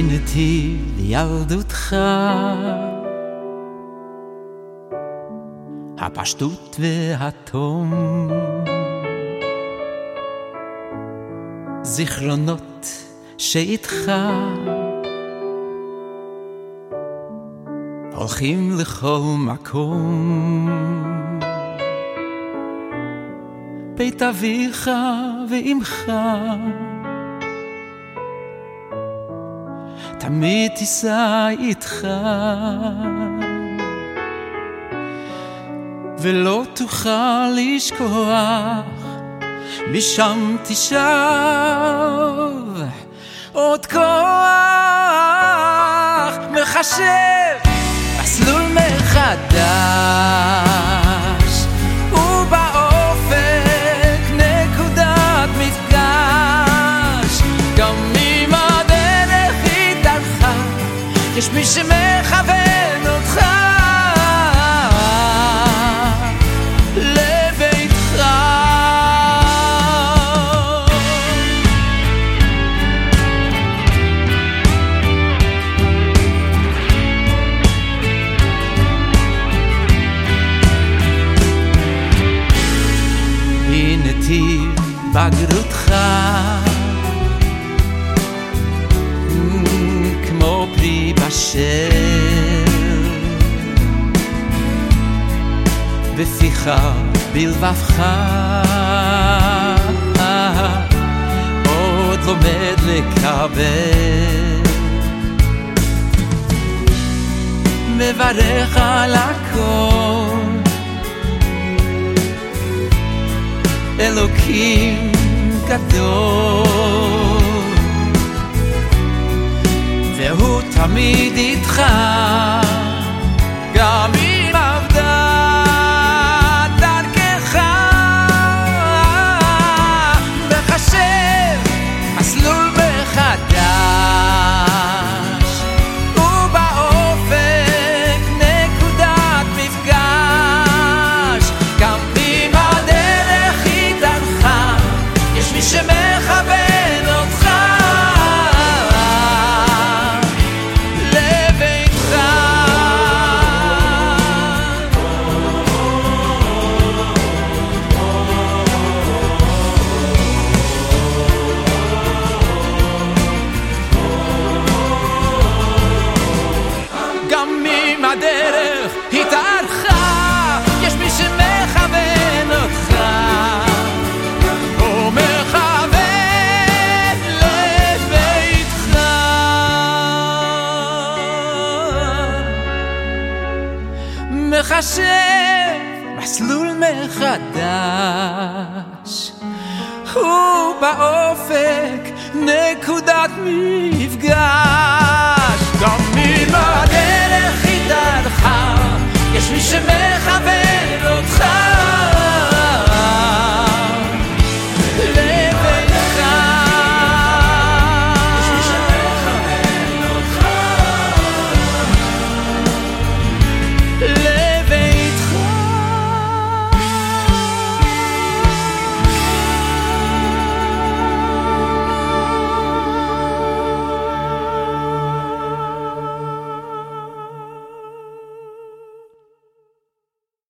נתיב ילדותך. הפשטות והתום. זיכרונות שאיתך. הולכים לכל מקום. בית אביך ואימך תמיד תישא איתך. ולא תוכל לשכוח משם תשב עוד כוח מחשב מסלול מחדש יש מי שמכוון אותך לביתך. הנה טיב בגרותך אשר בפיך בלבבך עוד לומד לקבל. מברך על הכל. אלוקים גדול תמיד איתך גם אם עבדה דרכך. מחשב מסלול מחדש ובאופק נקודת מפגש. גם אם הדרך היא דרכה יש מי שמכוון מחשב מסלול מחדש, הוא באופק נקודת מי